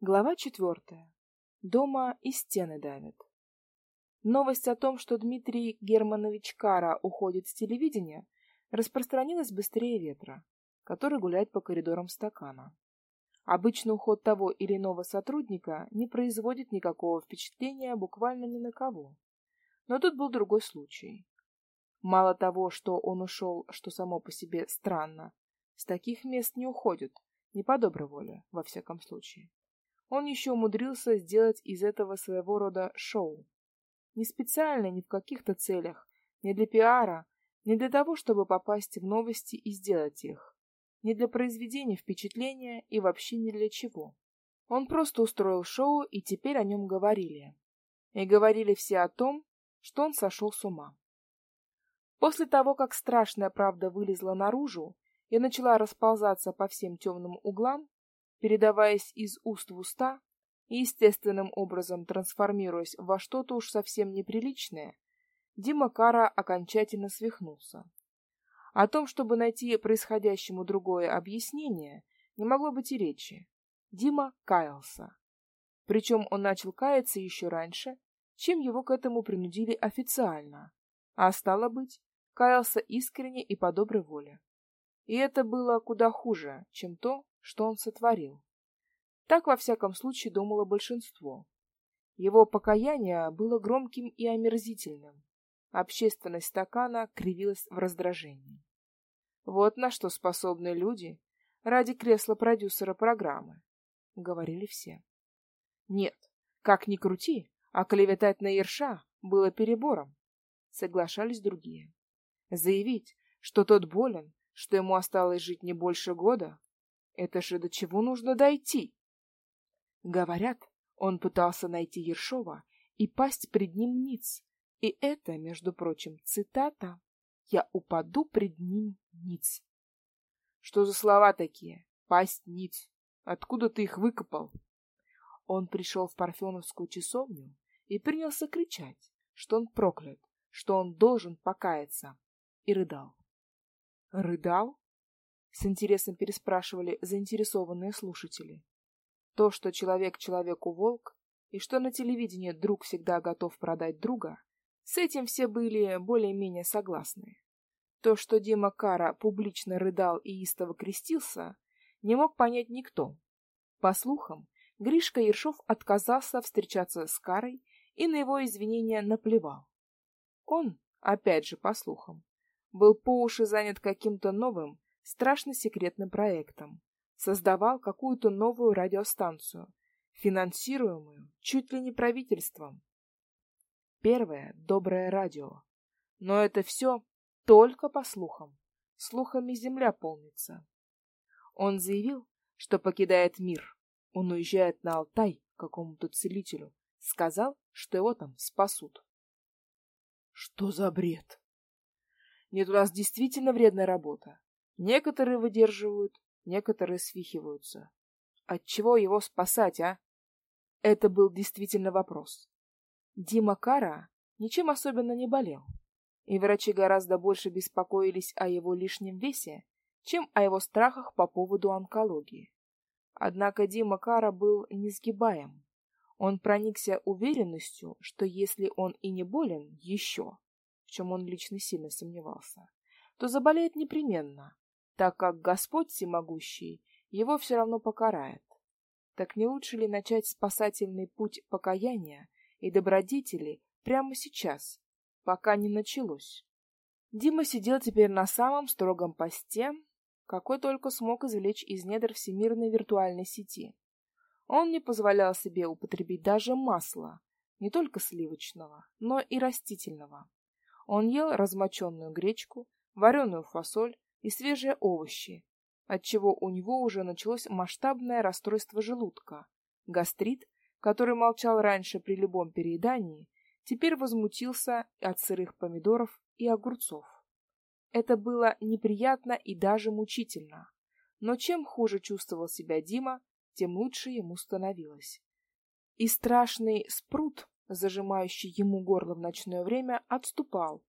Глава четвертая. Дома и стены давят. Новость о том, что Дмитрий Германович Кара уходит с телевидения, распространилась быстрее ветра, который гуляет по коридорам стакана. Обычно уход того или иного сотрудника не производит никакого впечатления буквально ни на кого. Но тут был другой случай. Мало того, что он ушел, что само по себе странно, с таких мест не уходят, не по доброй воле, во всяком случае он еще умудрился сделать из этого своего рода шоу. Не специально, не в каких-то целях, не для пиара, не для того, чтобы попасть в новости и сделать их, не для произведения впечатления и вообще ни для чего. Он просто устроил шоу, и теперь о нем говорили. И говорили все о том, что он сошел с ума. После того, как страшная правда вылезла наружу и начала расползаться по всем темным углам, передаваясь из уст в уста и естественным образом трансформируясь во что-то уж совсем неприличное, Дима Кара окончательно свихнулся. О том, чтобы найти происходящему другое объяснение, не могло быть и речи. Дима каялся. Причем он начал каяться еще раньше, чем его к этому принудили официально, а стало быть, каялся искренне и по доброй воле. И это было куда хуже, чем то, что он сотворил. Так, во всяком случае, думало большинство. Его покаяние было громким и омерзительным. Общественность стакана кривилась в раздражении. Вот на что способны люди ради кресла продюсера программы, — говорили все. Нет, как ни крути, а клеветать на Ерша было перебором, — соглашались другие. Заявить, что тот болен, что ему осталось жить не больше года, это же до чего нужно дойти? Говорят, он пытался найти Ершова и пасть пред ним ниц. И это, между прочим, цитата «Я упаду пред ним ниц». Что за слова такие? Пасть ниц. Откуда ты их выкопал? Он пришел в Парфеновскую часовню и принялся кричать, что он проклят, что он должен покаяться, и рыдал. Рыдал? С интересом переспрашивали заинтересованные слушатели. То, что человек человеку волк, и что на телевидении друг всегда готов продать друга, с этим все были более-менее согласны. То, что Дима Кара публично рыдал и истово крестился, не мог понять никто. По слухам, Гришка Ершов отказался встречаться с Карой и на его извинения наплевал. Он, опять же по слухам, был по уши занят каким-то новым, страшно секретным проектом. Создавал какую-то новую радиостанцию, финансируемую чуть ли не правительством. Первое — доброе радио. Но это все только по слухам. Слухами земля полнится. Он заявил, что покидает мир. Он уезжает на Алтай какому-то целителю. Сказал, что его там спасут. Что за бред? Нет, у нас действительно вредная работа. Некоторые выдерживают, некоторые свихиваются. От чего его спасать, а? Это был действительно вопрос. Дима Кара ничем особенно не болел, и врачи гораздо больше беспокоились о его лишнем весе, чем о его страхах по поводу онкологии. Однако Дима Кара был несгибаем. Он проникся уверенностью, что если он и не болен еще, в чем он лично сильно сомневался, то заболеет непременно, так как Господь всемогущий его все равно покарает. Так не лучше ли начать спасательный путь покаяния и добродетели прямо сейчас, пока не началось? Дима сидел теперь на самом строгом посте, какой только смог извлечь из недр всемирной виртуальной сети. Он не позволял себе употребить даже масла, не только сливочного, но и растительного. Он ел размоченную гречку, вареную фасоль, и свежие овощи, отчего у него уже началось масштабное расстройство желудка. Гастрит, который молчал раньше при любом переедании, теперь возмутился от сырых помидоров и огурцов. Это было неприятно и даже мучительно. Но чем хуже чувствовал себя Дима, тем лучше ему становилось. И страшный спрут, зажимающий ему горло в ночное время, отступал,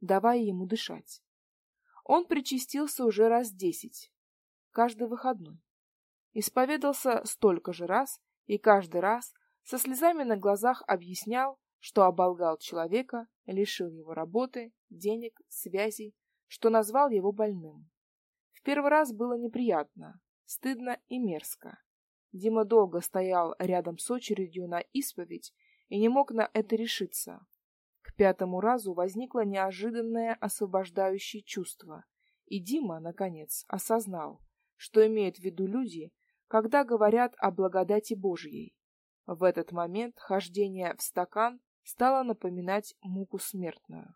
давая ему дышать. Он причастился уже раз десять, каждый выходной. Исповедался столько же раз и каждый раз со слезами на глазах объяснял, что оболгал человека, лишил его работы, денег, связей, что назвал его больным. В первый раз было неприятно, стыдно и мерзко. Дима долго стоял рядом с очередью на исповедь и не мог на это решиться. Пятому разу возникло неожиданное освобождающее чувство, и Дима, наконец, осознал, что имеют в виду люди, когда говорят о благодати Божьей. В этот момент хождение в стакан стало напоминать муку смертную.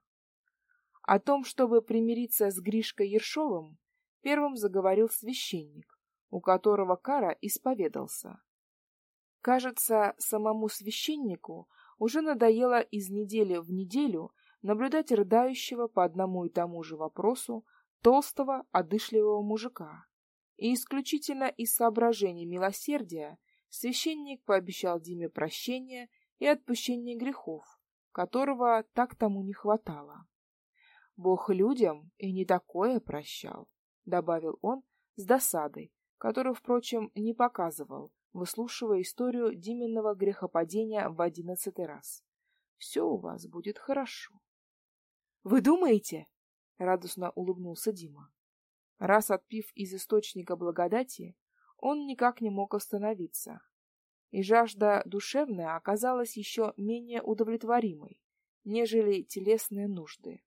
О том, чтобы примириться с Гришкой Ершовым, первым заговорил священник, у которого Кара исповедался. Кажется, самому священнику уже надоело из недели в неделю наблюдать рыдающего по одному и тому же вопросу толстого, одышливого мужика. И исключительно из соображений милосердия священник пообещал Диме прощение и отпущение грехов, которого так тому не хватало. Бог людям и не такое прощал, добавил он с досадой, которую, впрочем, не показывал, выслушивая историю Диминого грехопадения в одиннадцатый раз. Все у вас будет хорошо. Вы думаете? радостно улыбнулся Дима. Раз отпив из источника благодати, он никак не мог остановиться. И жажда душевная оказалась еще менее удовлетворимой, нежели телесные нужды.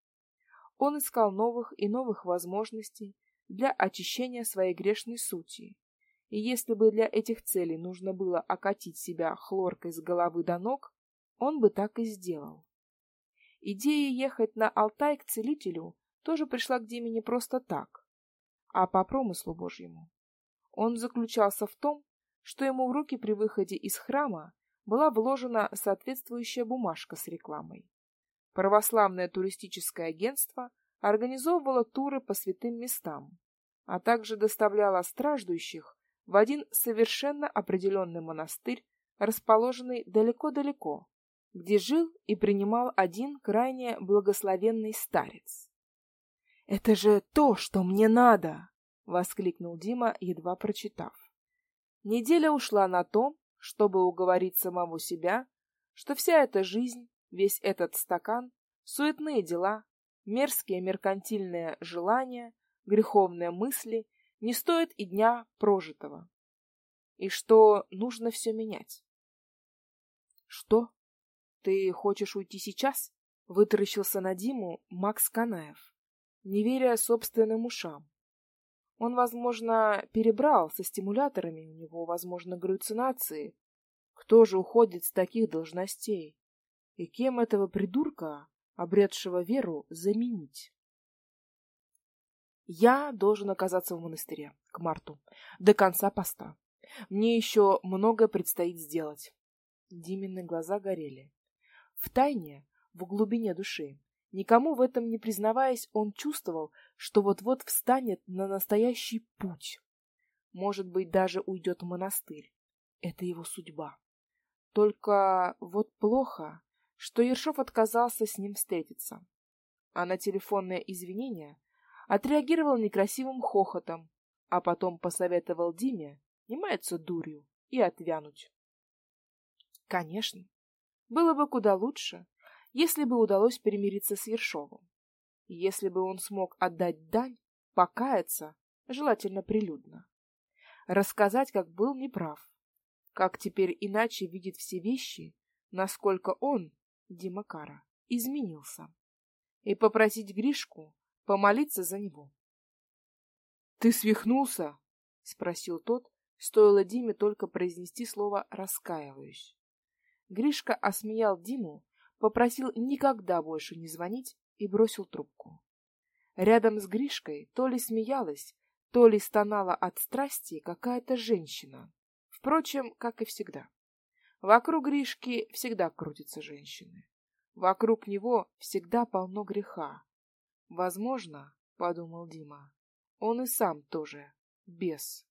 Он искал новых и новых возможностей для очищения своей грешной сути. И если бы для этих целей нужно было окатить себя хлоркой с головы до ног, он бы так и сделал. Идея ехать на Алтай к целителю тоже пришла к Диме не просто так, а по промыслу Божьему. Он заключался в том, что ему в руки при выходе из храма была вложена соответствующая бумажка с рекламой. Православное туристическое агентство организовывало туры по святым местам, а также доставляло страждущих в один совершенно определенный монастырь, расположенный далеко-далеко, где жил и принимал один крайне благословенный старец. Это же то, что мне надо, воскликнул Дима, едва прочитав. Неделя ушла на то, чтобы уговорить самого себя, что вся эта жизнь, весь этот стакан суетные дела, мерзкие меркантильные желания, греховные мысли не стоят и дня прожитого. И что нужно все менять. Что? Ты хочешь уйти сейчас? Вытаращился на Диму Макс Канаев не веря собственным ушам. Он, возможно, перебрал со стимуляторами, у него, возможно, галлюцинации. Кто же уходит с таких должностей? И кем этого придурка, обретшего веру, заменить? Я должен оказаться в монастыре к марту, до конца поста. Мне еще многое предстоит сделать. Димины глаза горели. В тайне, в глубине души, Никому в этом не признаваясь, он чувствовал, что вот-вот встанет на настоящий путь. Может быть, даже уйдет в монастырь. Это его судьба. Только вот плохо, что Ершов отказался с ним встретиться. А на телефонное извинение отреагировал некрасивым хохотом, а потом посоветовал Диме не маяться дурью и отвянуть. Конечно, было бы куда лучше, если бы удалось примириться с Ершовым. Если бы он смог отдать дань, покаяться, желательно прилюдно. Рассказать, как был неправ, как теперь иначе видит все вещи, насколько он, Дима Кара, изменился, и попросить Гришку помолиться за него. — Ты свихнулся? — спросил тот, стоило Диме только произнести слово «раскаиваюсь». Гришка осмеял Диму попросил никогда больше не звонить и бросил трубку. Рядом с Гришкой то ли смеялась, то ли стонала от страсти какая-то женщина. Впрочем, как и всегда. Вокруг Гришки всегда крутятся женщины. Вокруг него всегда полно греха. Возможно, — подумал Дима, — он и сам тоже бес.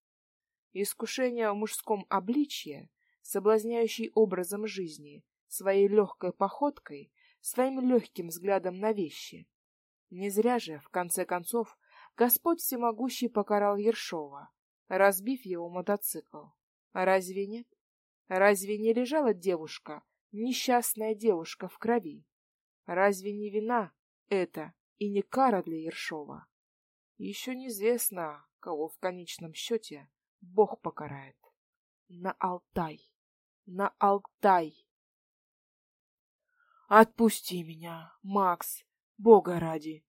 Искушение в мужском обличье, соблазняющий образом жизни, своей легкой походкой, своим легким взглядом на вещи. Не зря же, в конце концов, Господь всемогущий покарал Ершова, разбив его мотоцикл. Разве нет? Разве не лежала девушка, несчастная девушка в крови? Разве не вина это и не кара для Ершова? Еще неизвестно, кого в конечном счете Бог покарает. На Алтай! На Алтай! Отпусти меня, Макс, Бога ради!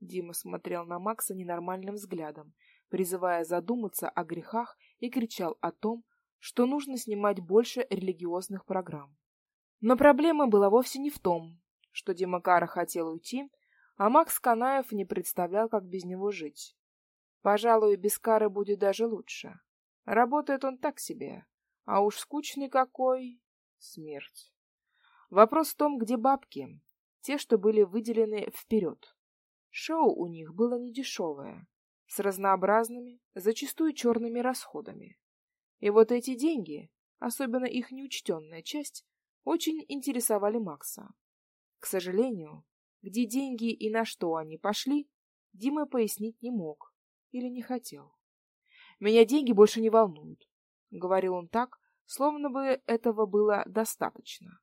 Дима смотрел на Макса ненормальным взглядом, призывая задуматься о грехах и кричал о том, что нужно снимать больше религиозных программ. Но проблема была вовсе не в том, что Дима Кара хотел уйти, а Макс Канаев не представлял, как без него жить. Пожалуй, без Кары будет даже лучше. Работает он так себе, а уж скучный какой — смерть. Вопрос в том, где бабки, те, что были выделены вперед. Шоу у них было недешевое, с разнообразными, зачастую черными расходами. И вот эти деньги, особенно их неучтенная часть, очень интересовали Макса. К сожалению, где деньги и на что они пошли, Дима пояснить не мог или не хотел. «Меня деньги больше не волнуют», — говорил он так, словно бы этого было достаточно.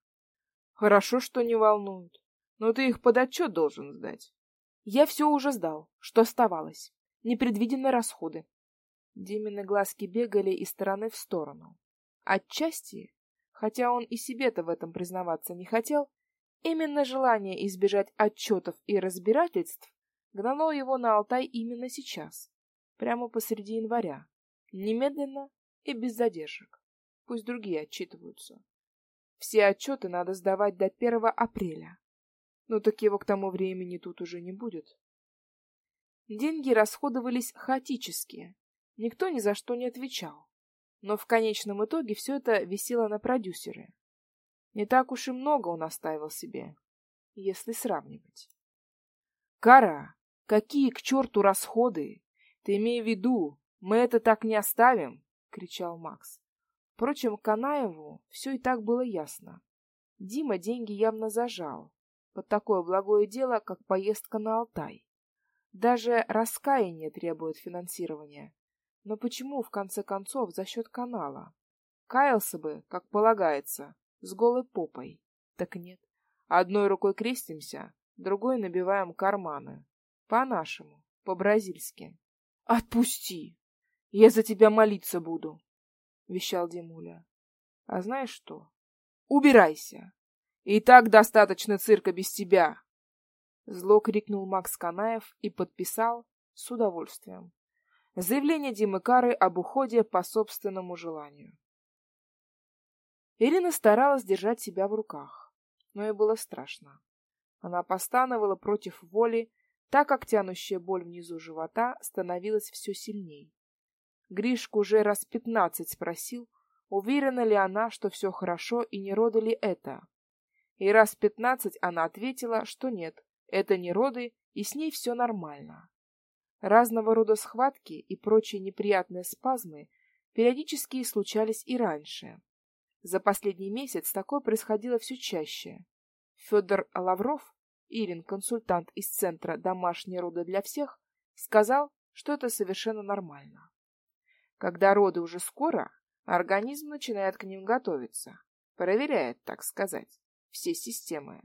«Хорошо, что не волнуют, но ты их под отчет должен сдать». «Я все уже сдал, что оставалось. Непредвиденные расходы». Димины глазки бегали из стороны в сторону. Отчасти, хотя он и себе-то в этом признаваться не хотел, именно желание избежать отчетов и разбирательств гнало его на Алтай именно сейчас, прямо посреди января, немедленно и без задержек. Пусть другие отчитываются. Все отчеты надо сдавать до 1 апреля. Но так его к тому времени тут уже не будет. Деньги расходовались хаотически. Никто ни за что не отвечал. Но в конечном итоге все это висело на продюсере. Не так уж и много он оставил себе, если сравнивать. «Кара, какие к черту расходы? Ты имей в виду, мы это так не оставим!» — кричал Макс. Впрочем, Канаеву все и так было ясно. Дима деньги явно зажал под такое благое дело, как поездка на Алтай. Даже раскаяние требует финансирования. Но почему, в конце концов, за счет канала? Каялся бы, как полагается, с голой попой. Так нет. Одной рукой крестимся, другой набиваем карманы. По-нашему, по-бразильски. Отпусти! Я за тебя молиться буду, вещал Димуля. А знаешь что? Убирайся. И так достаточно цирка без тебя. Зло крикнул Макс Канаев и подписал с удовольствием. Заявление Димы Кары об уходе по собственному желанию. Ирина старалась держать себя в руках, но ей было страшно. Она постановала против воли, так как тянущая боль внизу живота становилась все сильней. Гришку уже раз пятнадцать спросил, уверена ли она, что все хорошо и не роды ли это. И раз пятнадцать она ответила, что нет, это не роды, и с ней все нормально. Разного рода схватки и прочие неприятные спазмы периодически случались и раньше. За последний месяц такое происходило все чаще. Федор Лавров, Ирин, консультант из Центра «Домашние роды для всех», сказал, что это совершенно нормально. Когда роды уже скоро, организм начинает к ним готовиться, проверяет, так сказать, все системы.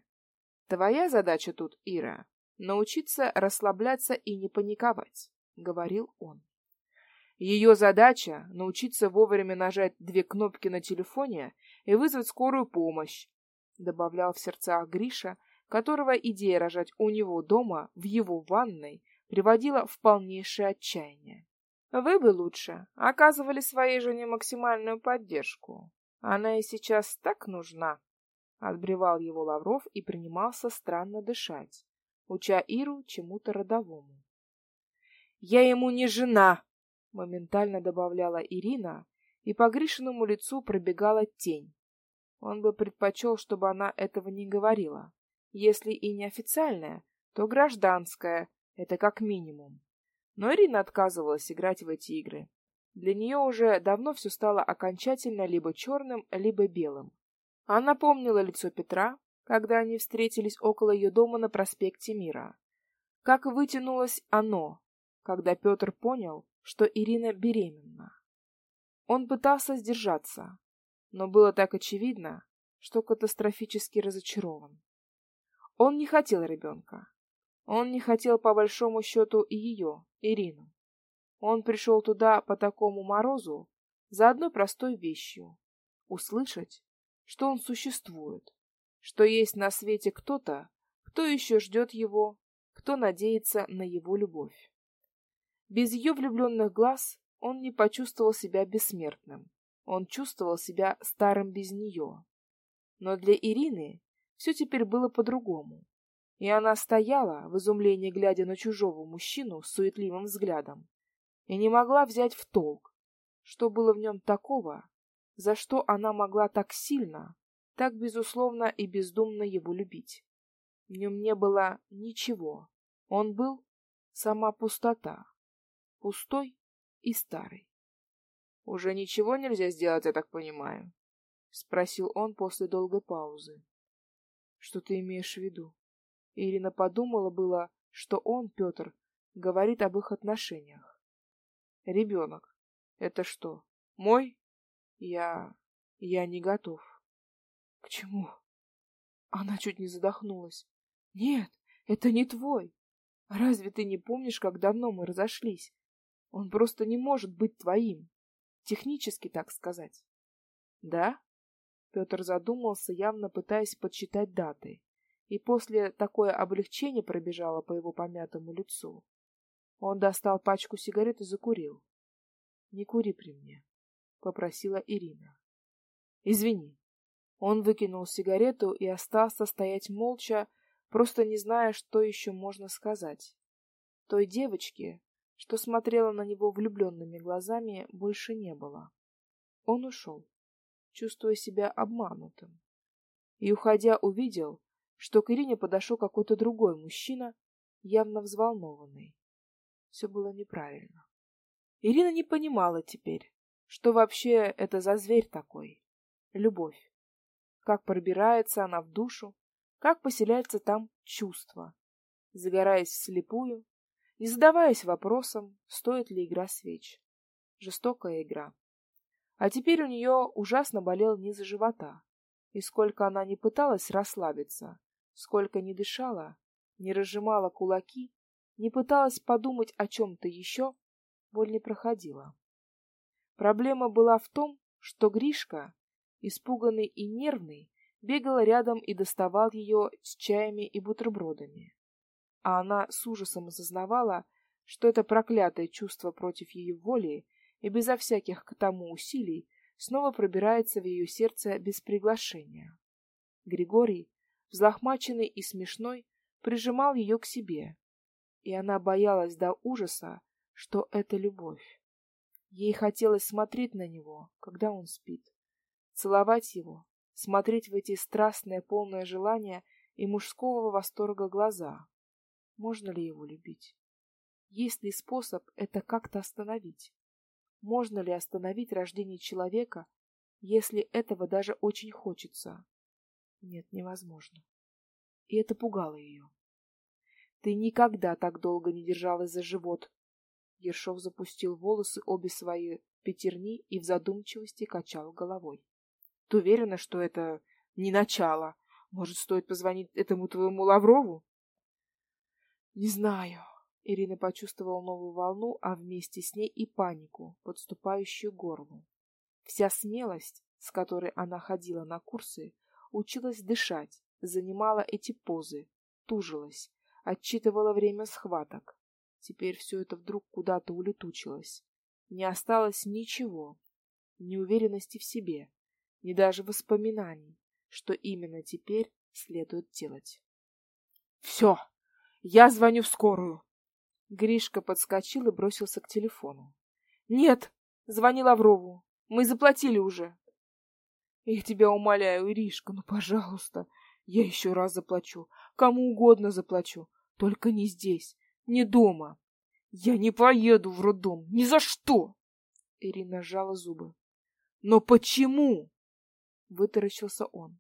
Твоя задача тут, Ира, научиться расслабляться и не паниковать, говорил он. Ее задача научиться вовремя нажать две кнопки на телефоне и вызвать скорую помощь, добавлял в сердцах Гриша, которого идея рожать у него дома в его ванной приводила в полнейшее отчаяние. Вы бы лучше оказывали своей жене максимальную поддержку. Она и сейчас так нужна. Отбревал его Лавров и принимался странно дышать уча Иру чему-то родовому. «Я ему не жена!» — моментально добавляла Ирина, и по Гришиному лицу пробегала тень. Он бы предпочел, чтобы она этого не говорила. Если и не официальная, то гражданская, это как минимум. Но Ирина отказывалась играть в эти игры. Для нее уже давно все стало окончательно либо черным, либо белым. Она помнила лицо Петра, когда они встретились около ее дома на проспекте Мира. Как вытянулось оно, когда Петр понял, что Ирина беременна. Он пытался сдержаться, но было так очевидно, что катастрофически разочарован. Он не хотел ребенка. Он не хотел по большому счету и ее, Ирину. Он пришел туда по такому морозу за одной простой вещью — услышать, что он существует, что есть на свете кто-то, кто еще ждет его, кто надеется на его любовь. Без ее влюбленных глаз он не почувствовал себя бессмертным. Он чувствовал себя старым без нее. Но для Ирины все теперь было по-другому. И она стояла, в изумлении глядя на чужого мужчину с суетливым взглядом, и не могла взять в толк, что было в нем такого, за что она могла так сильно, так безусловно и бездумно его любить. В нем не было ничего. Он был сама пустота, пустой и старый. — Уже ничего нельзя сделать, я так понимаю? — спросил он после долгой паузы. — Что ты имеешь в виду? Ирина подумала было, что он, Петр, говорит об их отношениях. — Ребенок. Это что, мой? Я... я не готов. — К чему? Она чуть не задохнулась. — Нет, это не твой. Разве ты не помнишь, как давно мы разошлись? Он просто не может быть твоим. Технически, так сказать. Да? Петр задумался, явно пытаясь подсчитать даты. И после такое облегчение пробежало по его помятому лицу. Он достал пачку сигарет и закурил. — Не кури при мне, — попросила Ирина. — Извини. Он выкинул сигарету и остался стоять молча, просто не зная, что еще можно сказать. Той девочке, что смотрела на него влюбленными глазами, больше не было. Он ушел, чувствуя себя обманутым. И, уходя, увидел, что к Ирине подошел какой-то другой мужчина, явно взволнованный. Все было неправильно. Ирина не понимала теперь, что вообще это за зверь такой. Любовь. Как пробирается она в душу, как поселяется там чувство. Загораясь вслепую, не задаваясь вопросом, стоит ли игра свеч. Жестокая игра. А теперь у нее ужасно болел низ живота, и сколько она не пыталась расслабиться, сколько не дышала, не разжимала кулаки, не пыталась подумать о чем-то еще, боль не проходила. Проблема была в том, что Гришка, испуганный и нервный, бегал рядом и доставал ее с чаями и бутербродами а она с ужасом осознавала, что это проклятое чувство против ее воли и безо всяких к тому усилий снова пробирается в ее сердце без приглашения. Григорий, взлохмаченный и смешной, прижимал ее к себе, и она боялась до ужаса, что это любовь. Ей хотелось смотреть на него, когда он спит, целовать его, смотреть в эти страстные, полное желания и мужского восторга глаза. Можно ли его любить? Есть ли способ это как-то остановить? Можно ли остановить рождение человека, если этого даже очень хочется? Нет, невозможно. И это пугало ее. Ты никогда так долго не держалась за живот. Ершов запустил волосы обе свои пятерни и в задумчивости качал головой. Ты уверена, что это не начало? Может, стоит позвонить этому твоему Лаврову? Не знаю. Ирина почувствовала новую волну, а вместе с ней и панику, подступающую к горлу. Вся смелость, с которой она ходила на курсы, училась дышать, занимала эти позы, тужилась, отчитывала время схваток. Теперь все это вдруг куда-то улетучилось. Не осталось ничего, ни уверенности в себе, ни даже воспоминаний, что именно теперь следует делать. «Все!» Я звоню в скорую. Гришка подскочил и бросился к телефону. Нет, звони Лаврову. Мы заплатили уже. Я тебя умоляю, Иришка, ну, пожалуйста. Я еще раз заплачу. Кому угодно заплачу. Только не здесь, не дома. Я не поеду в роддом. Ни за что. Ирина сжала зубы. Но почему? Вытаращился он.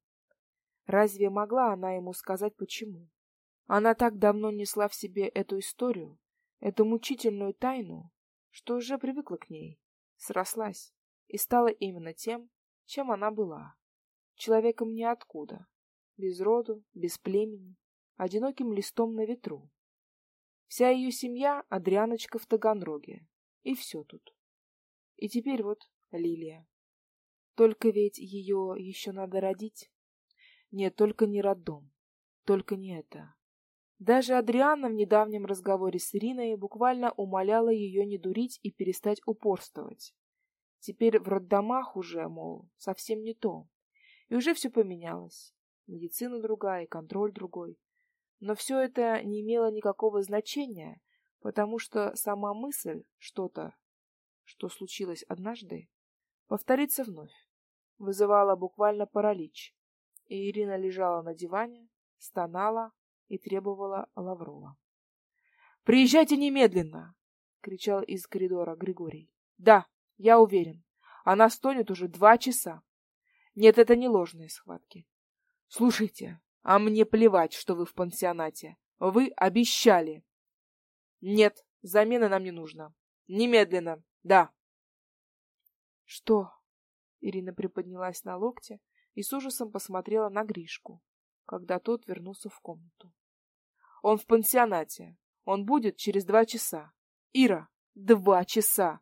Разве могла она ему сказать почему? Она так давно несла в себе эту историю, эту мучительную тайну, что уже привыкла к ней, срослась и стала именно тем, чем она была. Человеком ниоткуда, без роду, без племени, одиноким листом на ветру. Вся ее семья — Адрианочка в Таганроге. И все тут. И теперь вот Лилия. Только ведь ее еще надо родить. Нет, только не роддом. Только не это. Даже Адриана в недавнем разговоре с Ириной буквально умоляла ее не дурить и перестать упорствовать. Теперь в роддомах уже, мол, совсем не то. И уже все поменялось. Медицина другая, контроль другой. Но все это не имело никакого значения, потому что сама мысль что-то, что случилось однажды, повторится вновь, вызывала буквально паралич. И Ирина лежала на диване, стонала и требовала Лаврова. «Приезжайте немедленно!» — кричал из коридора Григорий. «Да, я уверен. Она стонет уже два часа. Нет, это не ложные схватки. Слушайте, а мне плевать, что вы в пансионате. Вы обещали. Нет, замена нам не нужна. Немедленно. Да. Что? Ирина приподнялась на локте и с ужасом посмотрела на Гришку, когда тот вернулся в комнату. Он в пансионате. Он будет через два часа. Ира, два часа.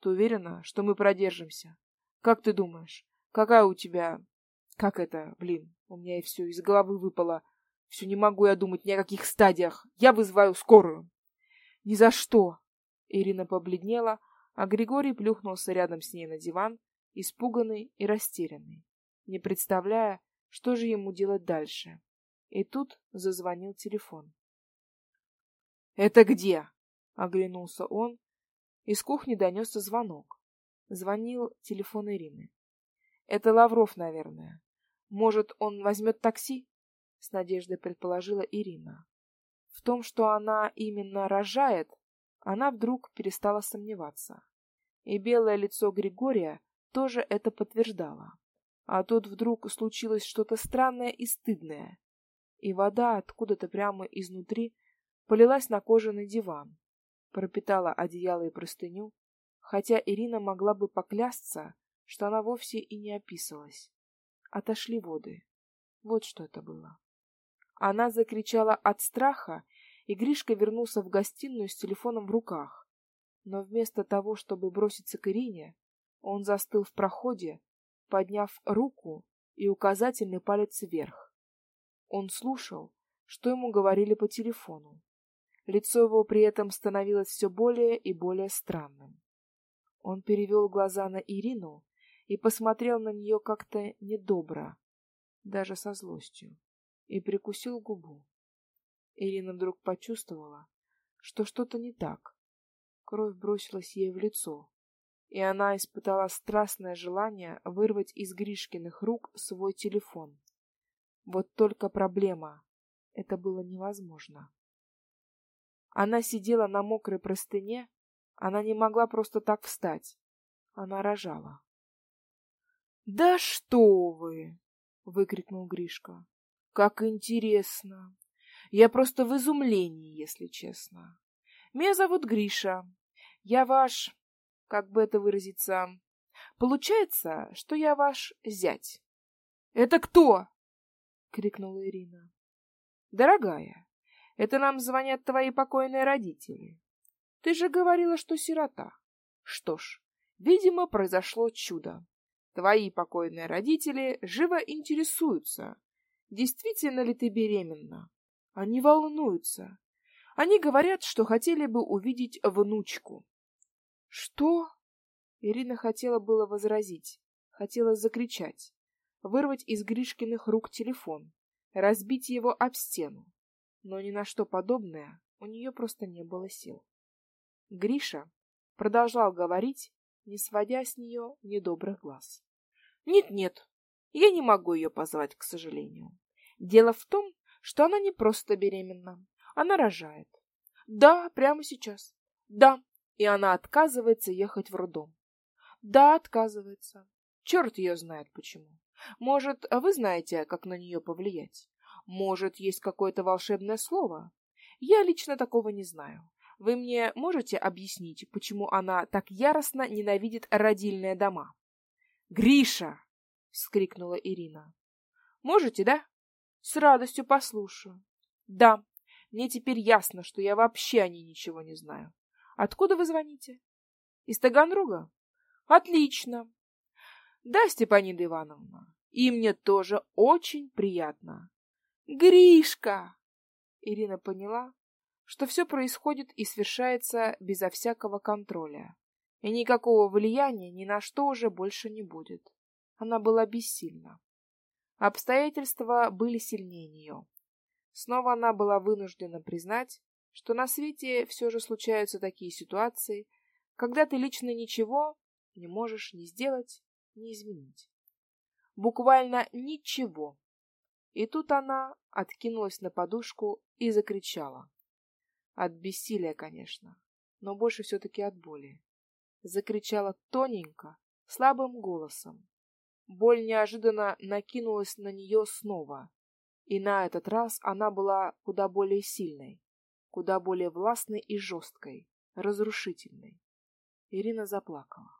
Ты уверена, что мы продержимся? Как ты думаешь, какая у тебя... Как это, блин, у меня и все из головы выпало. Все не могу я думать ни о каких стадиях. Я вызываю скорую. Ни за что. Ирина побледнела, а Григорий плюхнулся рядом с ней на диван, испуганный и растерянный, не представляя, что же ему делать дальше. И тут зазвонил телефон. «Это где?» — оглянулся он. Из кухни донесся звонок. Звонил телефон Ирины. «Это Лавров, наверное. Может, он возьмет такси?» — с надеждой предположила Ирина. В том, что она именно рожает, она вдруг перестала сомневаться. И белое лицо Григория тоже это подтверждало. А тут вдруг случилось что-то странное и стыдное. И вода откуда-то прямо изнутри полилась на кожаный диван, пропитала одеяло и простыню, хотя Ирина могла бы поклясться, что она вовсе и не описалась. Отошли воды. Вот что это было. Она закричала от страха, и Гришка вернулся в гостиную с телефоном в руках. Но вместо того, чтобы броситься к Ирине, он застыл в проходе, подняв руку и указательный палец вверх. Он слушал, что ему говорили по телефону. Лицо его при этом становилось все более и более странным. Он перевел глаза на Ирину и посмотрел на нее как-то недобро, даже со злостью, и прикусил губу. Ирина вдруг почувствовала, что что-то не так. Кровь бросилась ей в лицо, и она испытала страстное желание вырвать из Гришкиных рук свой телефон. Вот только проблема — это было невозможно. Она сидела на мокрой простыне, она не могла просто так встать. Она рожала. «Да что вы!» — выкрикнул Гришка. «Как интересно! Я просто в изумлении, если честно. Меня зовут Гриша. Я ваш... Как бы это выразиться? Получается, что я ваш зять». «Это кто?» — крикнула Ирина. «Дорогая, это нам звонят твои покойные родители. Ты же говорила, что сирота. Что ж, видимо, произошло чудо. Твои покойные родители живо интересуются, действительно ли ты беременна. Они волнуются. Они говорят, что хотели бы увидеть внучку. Что? Ирина хотела было возразить, хотела закричать, вырвать из Гришкиных рук телефон, разбить его об стену но ни на что подобное у нее просто не было сил. Гриша продолжал говорить, не сводя с нее недобрых глаз. «Нет-нет, я не могу ее позвать, к сожалению. Дело в том, что она не просто беременна, она рожает. Да, прямо сейчас. Да, и она отказывается ехать в роддом. Да, отказывается. Черт ее знает почему. Может, вы знаете, как на нее повлиять? Может, есть какое-то волшебное слово? Я лично такого не знаю. Вы мне можете объяснить, почему она так яростно ненавидит родильные дома? Гриша! — вскрикнула Ирина. «Можете, да? С радостью послушаю. Да, мне теперь ясно, что я вообще о ней ничего не знаю. Откуда вы звоните? Из Таганрога? Отлично. Да, Степанида Ивановна, и мне тоже очень приятно. Гришка! Ирина поняла, что все происходит и свершается безо всякого контроля, и никакого влияния ни на что уже больше не будет. Она была бессильна. Обстоятельства были сильнее нее. Снова она была вынуждена признать, что на свете все же случаются такие ситуации, когда ты лично ничего не можешь ни сделать, ни изменить. Буквально ничего. И тут она откинулась на подушку и закричала. От бессилия, конечно, но больше все-таки от боли. Закричала тоненько, слабым голосом. Боль неожиданно накинулась на нее снова, и на этот раз она была куда более сильной, куда более властной и жесткой, разрушительной. Ирина заплакала.